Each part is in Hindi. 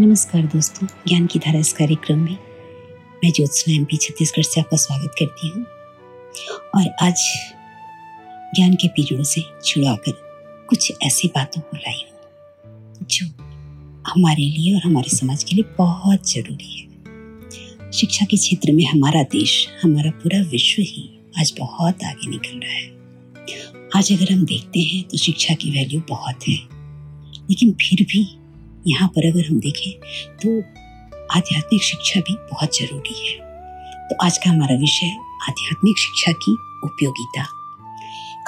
नमस्कार दोस्तों, ज्ञान की धारा इस कार्यक्रम में मैं ज्योत्सना एम पी छत्तीसगढ़ से आपका स्वागत करती हूँ। और आज ज्ञान के पीरियों से छुड़ाकर कुछ ऐसी बातों को लाई हूँ, जो हमारे लिए और हमारे समाज के लिए बहुत ज़रूरी है। शिक्षा के क्षेत्र में हमारा देश, हमारा पूरा विश्व ही आज बहुत आगे निकल रहा है। आज अगर हम देखते हैं तो शिक्षा की वैल्यू बहुत है, लेकिन फिर भी यहाँ पर अगर हम देखें तो आध्यात्मिक शिक्षा भी बहुत ज़रूरी है। तो आज का हमारा विषय आध्यात्मिक शिक्षा की उपयोगिता।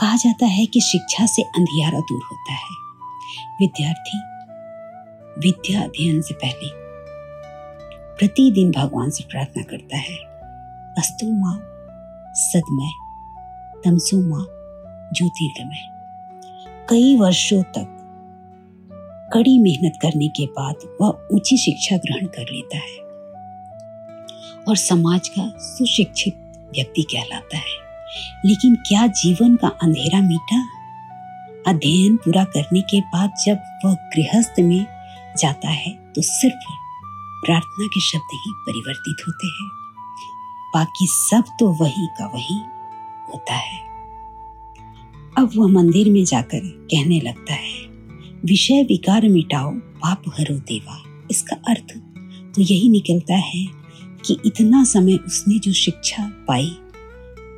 कहा जाता है कि शिक्षा से अंधियारा दूर होता है। विद्यार्थी, विद्या अध्ययन से पहले प्रतिदिन भगवान से प्रार्थना करता है। अस्तु माँ, सदमय, तमसो माँ, ज्योतिर्गमय। कई वर्षों तक कड़ी मेहनत करने के बाद वह ऊँची शिक्षा ग्रहण कर लेता है और समाज का सुशिक्षित व्यक्ति कहलाता है। लेकिन क्या जीवन का अंधेरा मीठा? अध्ययन पूरा करने के बाद जब वह गृहस्थ में जाता है तो सिर्फ़ प्रार्थना के शब्द ही परिवर्तित होते हैं। बाकी सब तो वही का वही होता है। अब वह मंदिर में जाकर कहने लगता है विषय विकार मिटाओ, पाप हरो देवा। इसका अर्थ तो यही निकलता है कि इतना समय उसने जो शिक्षा पाई,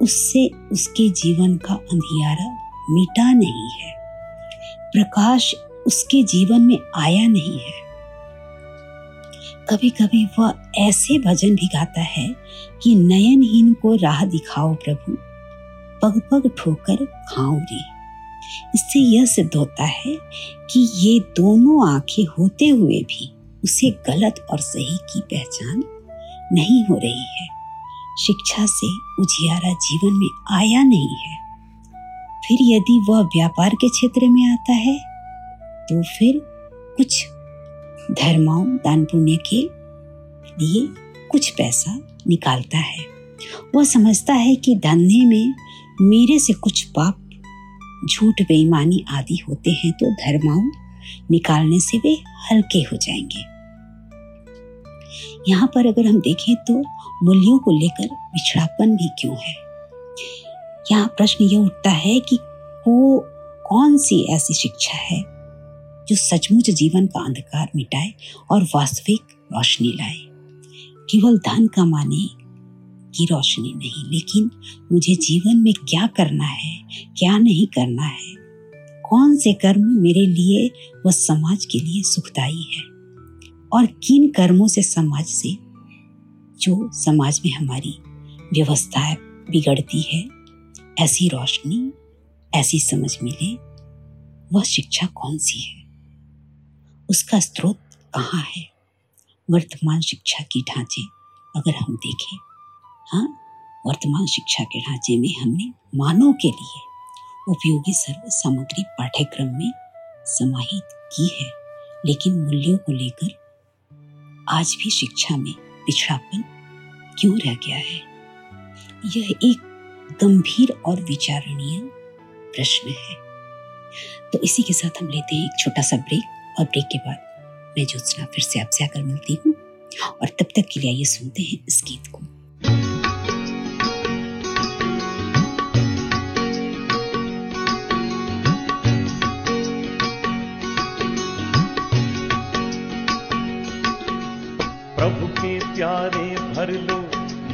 उससे उसके जीवन का अंधियारा मिटा नहीं है। प्रकाश उसके जीवन में आया नहीं है। कभी कभी वह ऐसे भजन भी गाता है कि नयनहीन को राह दिखाओ प्रभु पग पग ठोकर खाओ रे इससे यह सिद्ध होता है कि ये दोनों आँखें होते हुए भी उसे गलत और सही की पहचान नहीं हो रही है। शिक्षा से उजियारा जीवन में आया नहीं है। फिर यदि वह व्यापार के क्षेत्र में आता है तो फिर कुछ धर्माओं दान पुण्य के लिए कुछ पैसा निकालता है। वह समझता है कि धंधे में मेरे से कुछ पाप झूठ, बेईमानी आदि होते हैं तो धर्माओं निकालने से वे हल्के हो जाएँगे। यहाँ पर अगर हम देखें तो मूल्यों को लेकर पिछड़ापन भी क्यों है? यहाँ प्रश्न यह उठता है कि वो कौन सी ऐसी शिक्षा है जो सचमुच जीवन का अंधकार मिटाए और वास्तविक रोशनी लाए? केवल धन कमाने की रोशनी नहीं। लेकिन मुझे जीवन में क्या करना है, क्या नहीं करना है? कौन से कर्म मेरे लिए व समाज के लिए सुखदाई है? और किन कर्मों से समाज से, जो समाज में हमारी व्यवस्था बिगड़ती है, ऐसी रोशनी, ऐसी समझ मिले, वह शिक्षा कौन सी है? उसका स्रोत कहाँ है? वर्तमान शिक्षा की ढांचे अगर हम देखें हाँ वर्तमान शिक्षा के ढांचे में हमने मानव के लिए उपयोगी सर्व सामग्री पाठ्यक्रम में समाहित की है, लेकिन मूल्यों को लेकर आज भी शिक्षा में पिछड़ापन क्यों रह गया है? यह एक गंभीर और विचारणीय प्रश्न है। तो इसी के साथ हम लेते हैं एक छोटा सा ब्रेक, और ब्रेक के बाद मैं ज्योत्सना फिर से आपसे आकर मिलती हूँ, और तब तक के लिए आइए सुनते हैं इस गीत को। प्यारे भर लो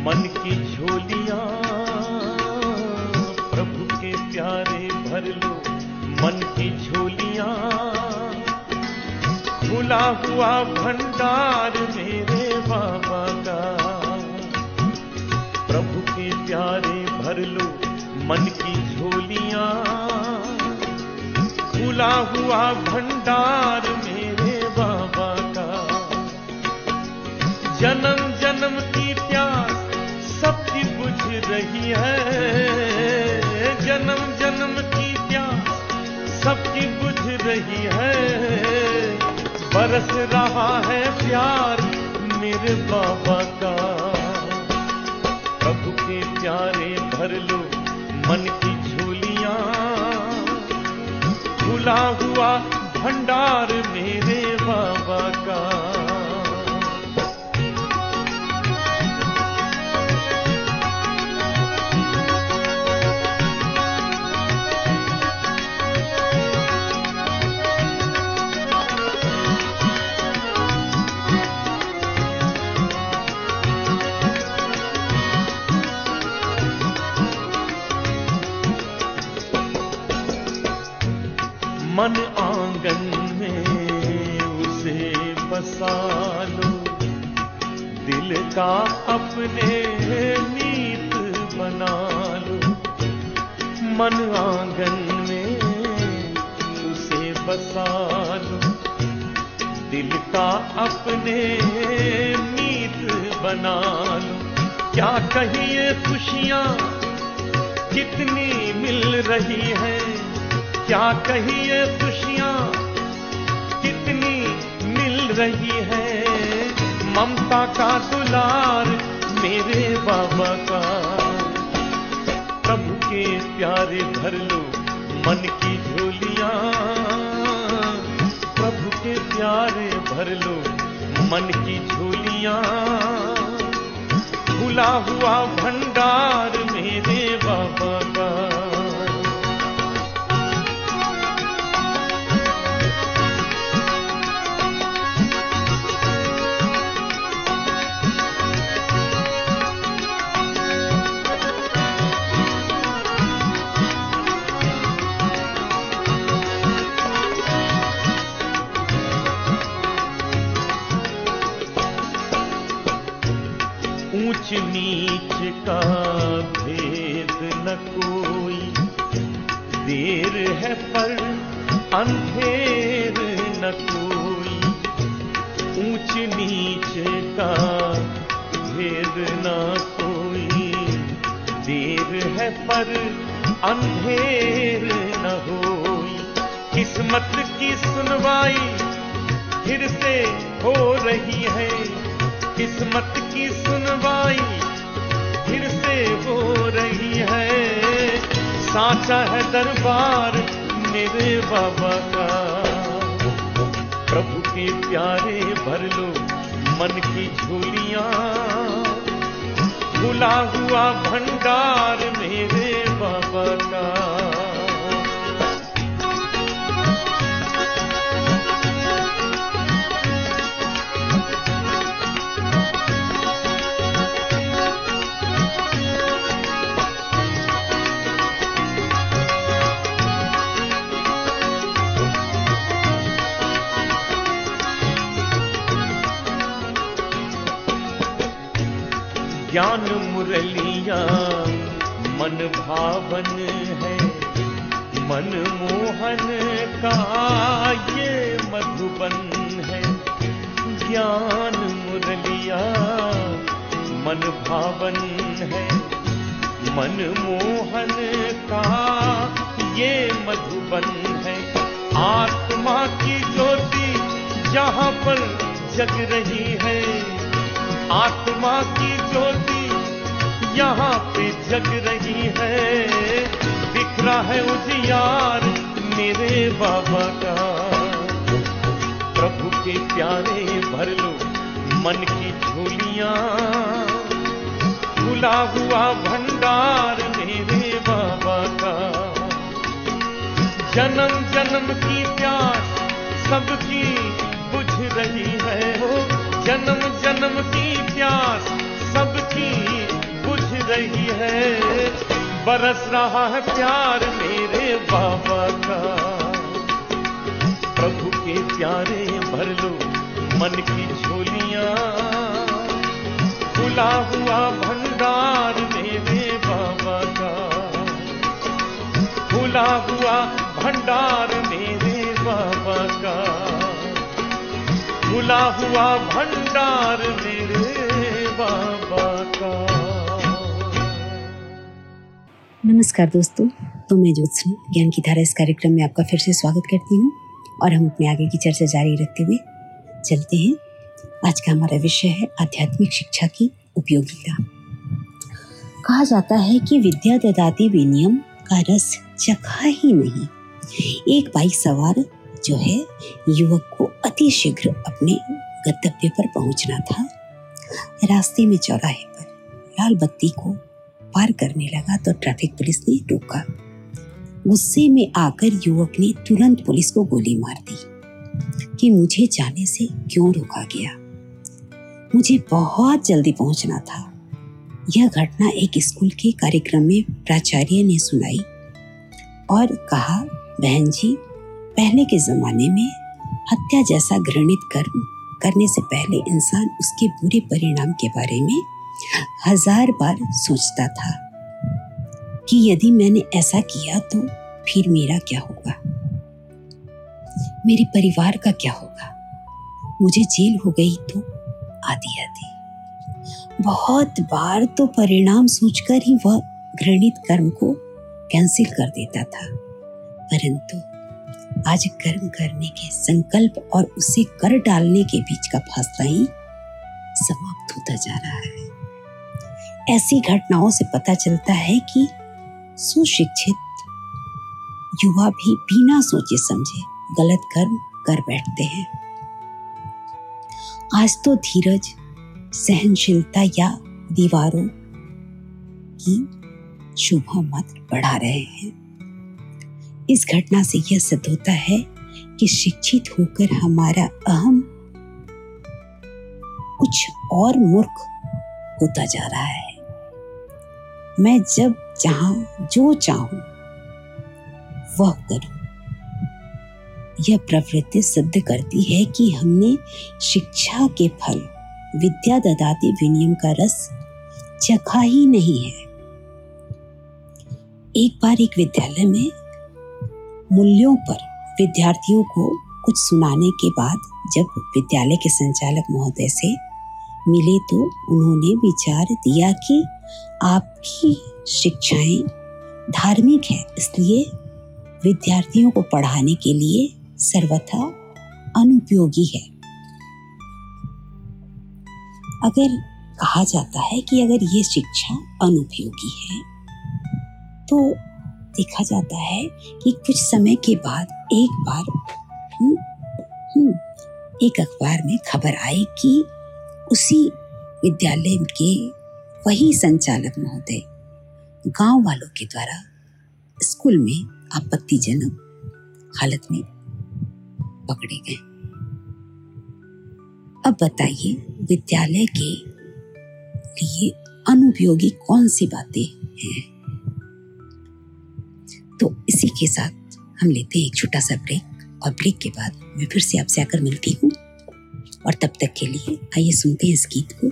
मन की झोलियाँ। प्रभु के प्यारे भर लो मन की झोलियाँ। खुला हुआ भंडार मेरे बाबा का। प्रभु के प्यारे भर लो मन की झोलियाँ। खुला हुआ भंडार जन्म जन्म की प्यास सबकी बुझ रही है। जन्म जन्म की प्यास सबकी बुझ रही है। बरस रहा है प्यार मेरे बाबा का। प्रभु के प्यारे भर लो मन की झोलियाँ। खुला हुआ भंडार मेरे बाबा का। का अपने नीत बना लो। मन आँगन में उसे बसा लो। दिल का अपने नीत बना लो। क्या कहिए खुशियाँ कितनी मिल रही है? क्या कहिए खुशियाँ कितनी मिल रही है? ममता का दुलार मेरे बाबा का। प्रभु के प्यारे भर लो मन की झोलिया। प्रभु के प्यारे भर लो मन की झोलिया। भुला हुआ भंडार खुला हुआ भंडार मेरे बाबा का। ज्ञान मुरलिया, मन भावन है। मन मोहन का ये मधुबन है। ज्ञान मुरलिया, मन भावन है। मन मोहन का ये मधुबन है। आत्मा की ज्योति जहाँ पर जग रही है। आत्मा की ज्योति यहाँ पे जग रही है। बिखरा है उजियार मेरे बाबा का। प्रभु के प्यारे भर लो मन की झोलियाँ। खुला हुआ भंडार मेरे बाबा का। जन्म जन्म की प्यास सबकी बुझ रही हो। जन्म जन्म की प्यास सबकी बुझ रही है। बरस रहा है प्यार मेरे बाबा का। प्रभु के प्यारे भर लो मन की झोलियाँ। खुला हुआ भंडार मेरे बाबा का। खुला हुआ भंडार मेरे बाबा का। खुला हुआ भंडार मेरे बाबा का। नमस्कार दोस्तों तो मैं ज्योत्सना, ज्ञान की धारा इस कार्यक्रम में आपका फिर से स्वागत करती हूँ और हम अपने आगे की चर्चा जारी रखते हुए चलते हैं। आज का हमारा विषय है आध्यात्मिक शिक्षा की उपयोगिता। कहा जाता है कि विद्या ददाती विनियम का रस चखा ही नहीं। एक बाइक सवार जो है, युवक को अति शीघ्र अपने गंतव्य पर पहुँचना था। रास्ते में चौराहे पर लाल बत्ती को पार करने लगा तो ट्रैफ़िक पुलिस ने रोका गुस्से में आकर युवक ने तुरंत पुलिस को गोली मार दी कि मुझे जाने से क्यों रोका गया। मुझे बहुत जल्दी पहुँचना था। यह घटना एक स्कूल के कार्यक्रम में प्राचार्य ने सुनाई और कहा, बहन जी पहले के जमाने में हत्या जैसा घृणित कर्म करने से पहले इंसान उसके बुरे परिणाम के बारे में हज़ार बार सोचता था कि यदि मैंने ऐसा किया तो फिर मेरा क्या होगा? मेरे परिवार का क्या होगा? मुझे जेल हो गई तो आदि आदि बहुत बार तो परिणाम सोचकर ही वह घृणित कर्म को कैंसिल कर देता था। परंतु आज कर्म करने के संकल्प और उसे कर डालने के बीच का फासला ही समाप्त होता जा रहा है। ऐसी घटनाओं से पता चलता है कि सुशिक्षित युवा भी बिना सोचे समझे गलत कर्म कर बैठते हैं। आज तो धीरज, सहनशीलता या दीवारों की शुभ मत बढ़ा रहे हैं। इस घटना से यह सिद्ध होता है कि शिक्षित होकर हमारा अहम कुछ और मूर्ख होता जा रहा है। मैं जब जहाँ जो चाहूँ, वह करूँ। यह प्रवृत्ति सिद्ध करती है कि हमने शिक्षा के फल, विद्या ददाती विनियम का रस चखा ही नहीं है। एक बार एक विद्यालय में मूल्यों पर विद्यार्थियों को कुछ सुनाने के बाद जब विद्यालय के संचालक महोदय से मिले तो उन्होंने विचार दिया कि आपकी शिक्षाएँ धार्मिक है, इसलिए विद्यार्थियों को पढ़ाने के लिए सर्वथा अनुपयोगी है। अगर कहा जाता है कि अगर ये शिक्षा अनुपयोगी है तो देखा जाता है कि कुछ समय के बाद एक बार हुँ, हुँ, एक अखबार में खबर आई कि उसी विद्यालय के वही संचालक महोदय गाँव वालों के द्वारा स्कूल में आपत्तिजनक हालत में पकड़े गए। अब बताइए विद्यालय के लिए अनुपयोगी कौन सी बातें हैं? तो इसी के साथ हम लेते हैं एक छोटा सा ब्रेक और ब्रेक के बाद मैं फिर से आपसे आकर मिलती हूँ। और तब तक के लिए आइए सुनते हैं इस गीत को।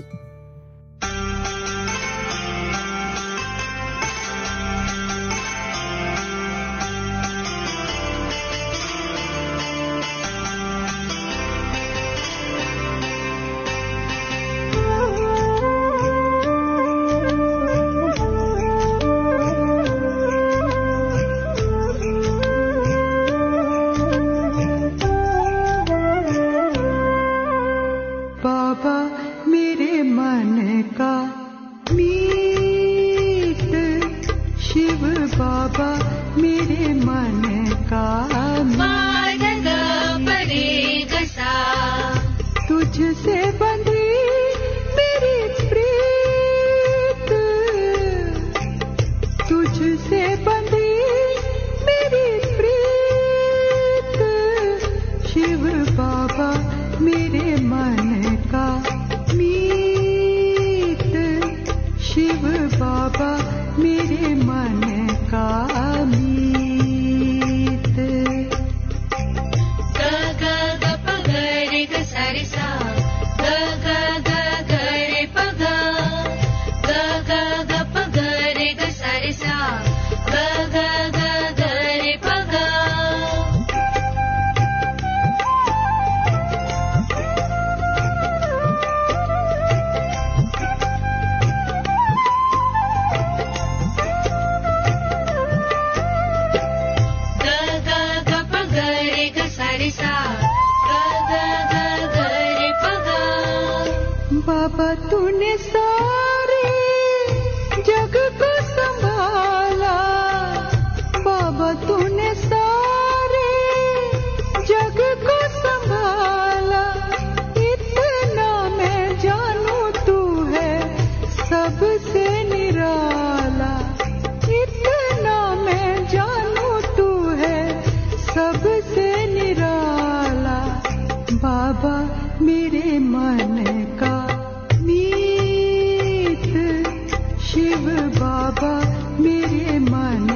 बाबा मेरे मन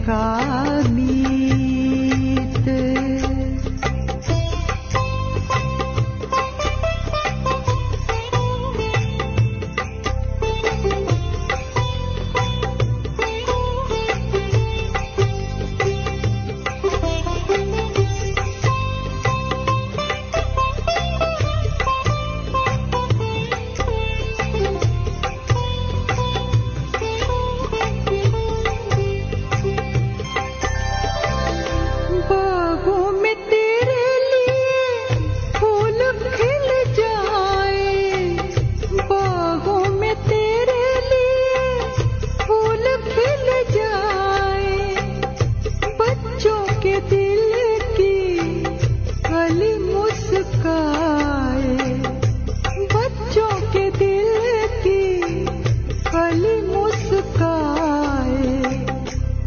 का नी।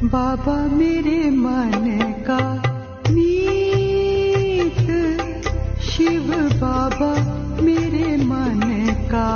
बाबा मेरे मन का मीत शिव बाबा मेरे मन का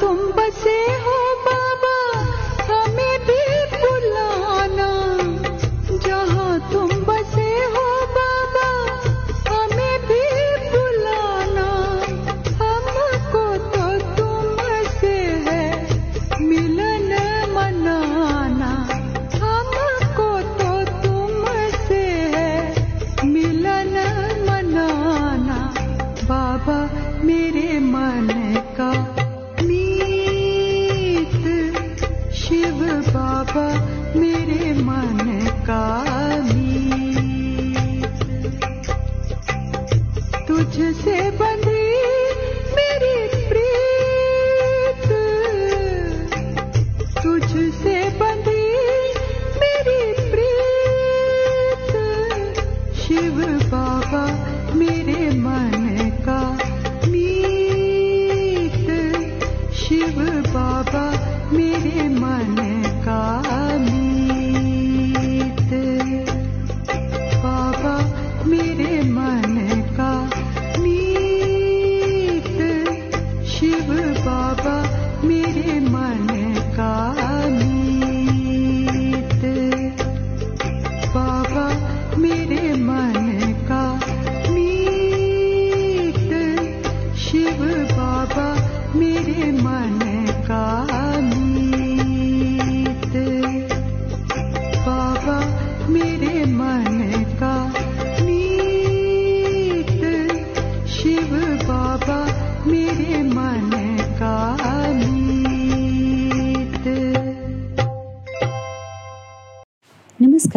तुम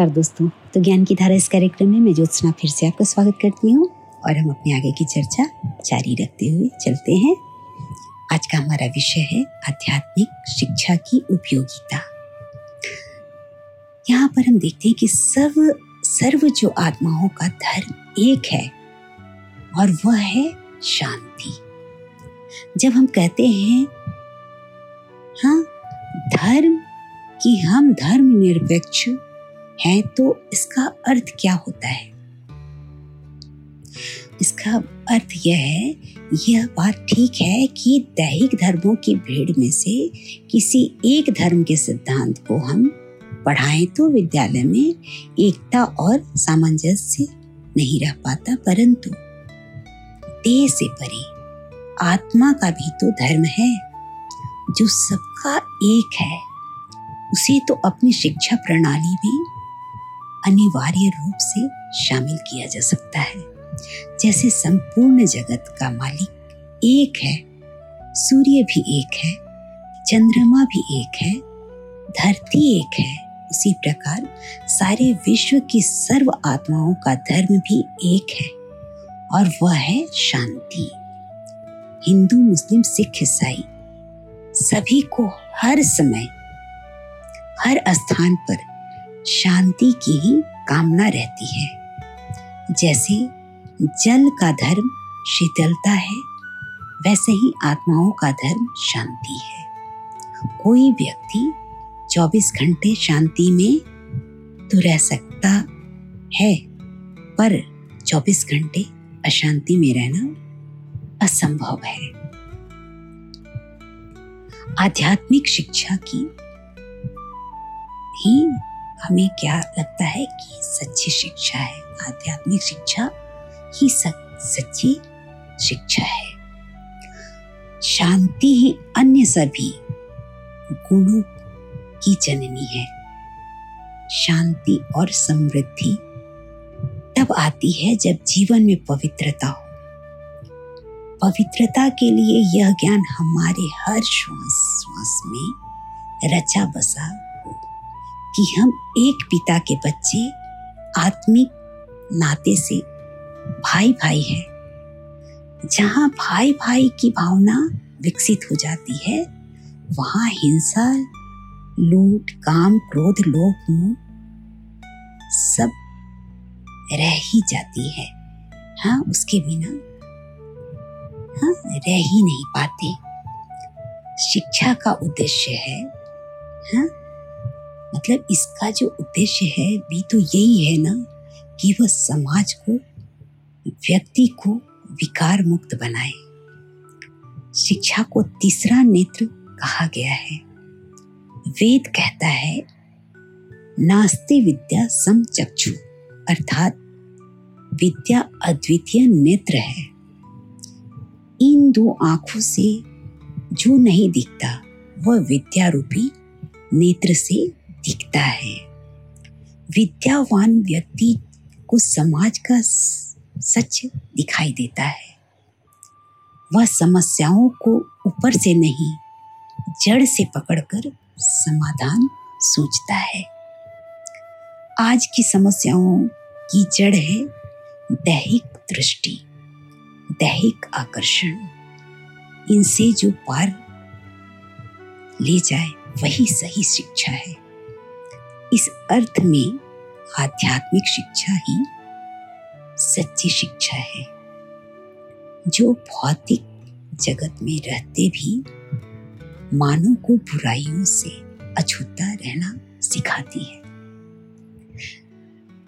नमस्कार दोस्तों। तो ज्ञान की धारा इस कार्यक्रम में मैं ज्योत्सना फिर से आपका स्वागत करती हूँ और हम अपने आगे की चर्चा जारी रखते हुए चलते हैं। आज का हमारा विषय है आध्यात्मिक शिक्षा की उपयोगिता। यहाँ पर हम देखते हैं कि सर्व सर्व जो आत्माओं का धर्म एक है और वह है शांति। जब हम कहते हैं हाँ धर्म कि हम धर्म निरपेक्ष हैं तो इसका अर्थ क्या होता है? इसका अर्थ यह है, यह बात ठीक है कि दैहिक धर्मों की भीड़ में से किसी एक धर्म के सिद्धांत को हम पढ़ाएँ तो विद्यालय में एकता और सामंजस्य नहीं रह पाता, परंतु देह से परे आत्मा का भी तो धर्म है। जो सबका एक है, उसे तो अपनी शिक्षा प्रणाली में अनिवार्य रूप से शामिल किया जा सकता है। जैसे संपूर्ण जगत का मालिक एक है, सूर्य भी एक है, चंद्रमा भी एक है, धरती एक है, उसी प्रकार सारे विश्व की सर्व आत्माओं का धर्म भी एक है और वह है शांति। हिंदू, मुस्लिम, सिख, ईसाई सभी को हर समय, हर स्थान पर शांति की ही कामना रहती है। जैसे जल का धर्म शीतलता है, वैसे ही आत्माओं का धर्म शांति है। कोई व्यक्ति 24 घंटे शांति में तो रह सकता है, पर 24 घंटे अशांति में रहना असंभव है। आध्यात्मिक शिक्षा की ही हमें क्या लगता है कि सच्ची शिक्षा है? आध्यात्मिक शिक्षा ही सच्ची शिक्षा है। शांति ही अन्य सभी गुणों की जननी है। शांति और समृद्धि तब आती है जब जीवन में पवित्रता हो। पवित्रता के लिए यह ज्ञान हमारे हर श्वास श्वास में रचा बसा कि हम एक पिता के बच्चे, आत्मिक नाते से भाई भाई हैं। जहाँ भाई भाई की भावना विकसित हो जाती है, वहाँ हिंसा, लूट, काम, क्रोध, लोभ, मोह सब रह ही जाती है। हाँ उसके बिना हाँ रह ही नहीं पाते। शिक्षा का उद्देश्य है हाँ मतलब इसका जो उद्देश्य है, भी तो यही है ना, कि वह समाज को, व्यक्ति को विकार मुक्त बनाए। शिक्षा को तीसरा नेत्र कहा गया है। वेद कहता है, नास्ति विद्या सम चक्षु, अर्थात विद्या अद्वितीय नेत्र है। इन दो आँखों से जो नहीं दिखता, वह विद्या रूपी नेत्र से दिखता है। विद्यावान व्यक्ति को समाज का सच दिखाई देता है। वह समस्याओं को ऊपर से नहीं, जड़ से पकड़कर समाधान सोचता है। आज की समस्याओं की जड़ है दैहिक दृष्टि, दैहिक आकर्षण। इनसे जो पार ले जाए, वही सही शिक्षा है। इस अर्थ में आध्यात्मिक शिक्षा ही सच्ची शिक्षा है। जो भौतिक जगत में रहते भी मानव को बुराइयों से अछूता रहना सिखाती है।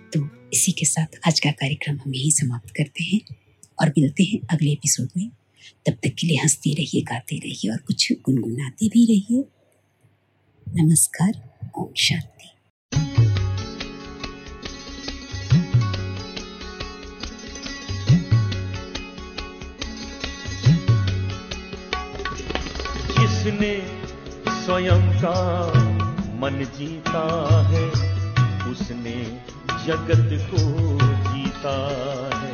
तो इसी के साथ आज का कार्यक्रम हम यही समाप्त करते हैं और मिलते हैं अगले एपिसोड में। तब तक के लिए हँसते रहिए, गाते रहिए और कुछ गुनगुनाते भी रहिए। नमस्कार, ओम शांति। जिसने स्वयं का मन जीता है, उसने जगत को जीता है।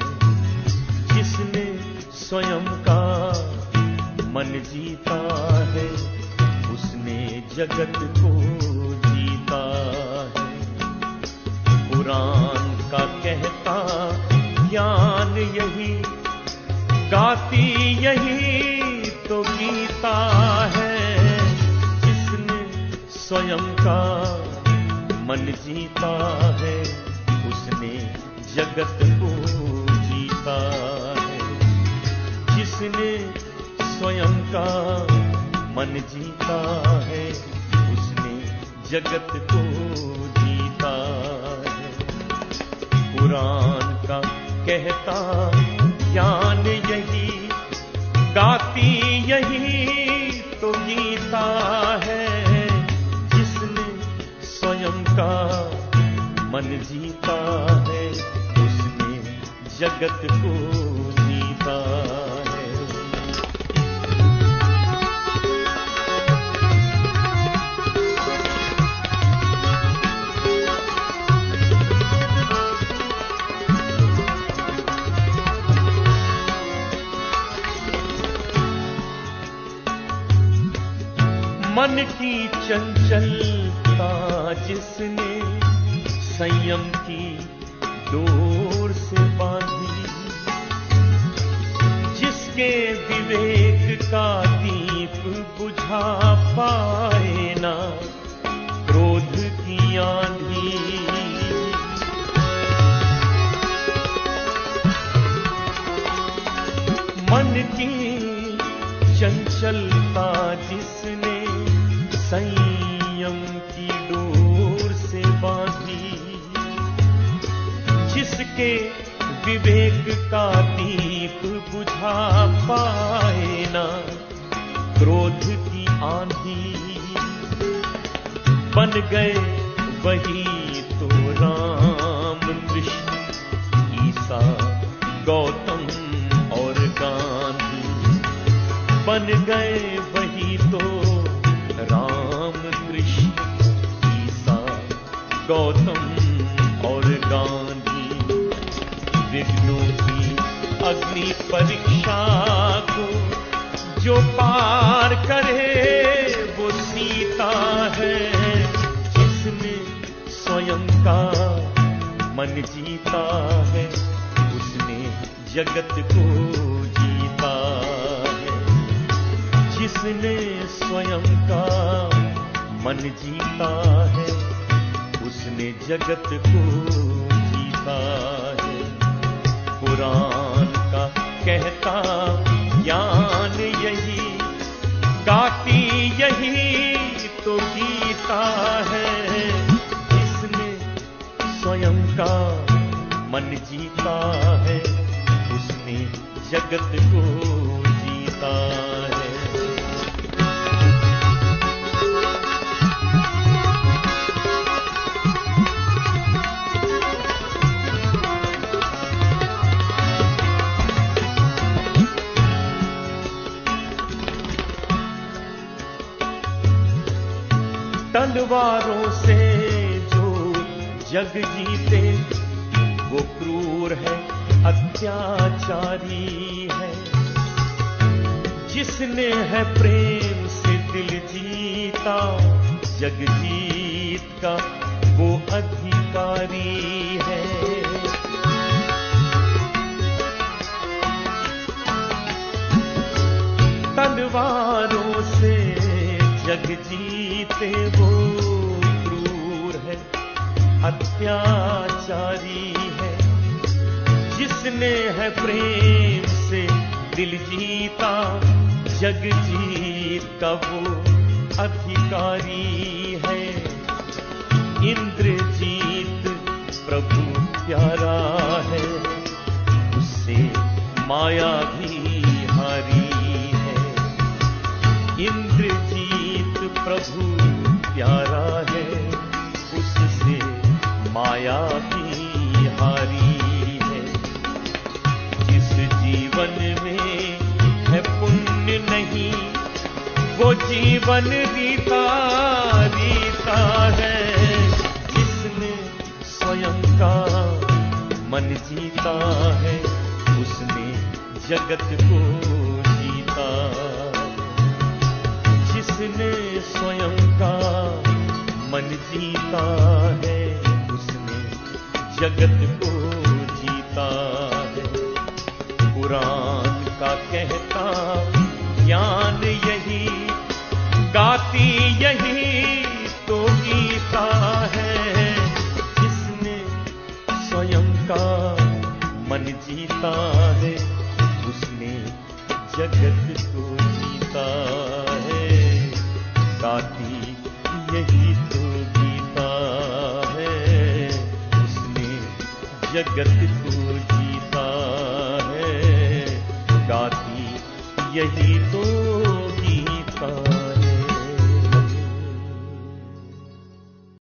जिसने स्वयं का मन जीता है, उसने जगत को जीता है। पुराण का कहता ज्ञान यही, गाती यही स्वयं का मन जीता है, उसने जगत को जीता है। जिसने स्वयं का मन जीता है, उसने जगत को जीता है। पुराण का कहता ज्ञान यही, गाती यही तो गीता है। का मन जीता है उसने जगत को जीता है। मन की चंचलता Yom Kippur. गए, वही तो राम कृष्ण, ईसा, गौतम और गांधी। बन गए, वही तो राम कृष्ण, ईसा, गौतम और गांधी। विघ्नों की अग्नि परीक्षा को जो पार करे का मन जीता है, उसने जगत को जीता है। जिसने स्वयं का मन जीता है, उसने जगत को जीता जगत को जीता है। तलवारों से जो जग जीते वो क्रूर है अत्याचारी है जिसने है प्रेम से दिल जीता। जग जीत का वो अधिकारी है। जिसने है प्रेम से दिल जीता, जग जीत का वो अधिकारी है। इंद्रजीत प्रभु प्यारा है उससे माया भी जीवन रीता रीता है। जिसने स्वयं का मन जीता है, उसने जगत को जीता। जिसने स्वयं का मन जीता है, उसने जगत को जीता है। कुरान गाती यही तो गीता है। जिसने स्वयं का मन जीता है, उसने जगत को जीता है। गाती यही तो गीता है, उसने जगत को जीता है। गाती यही तो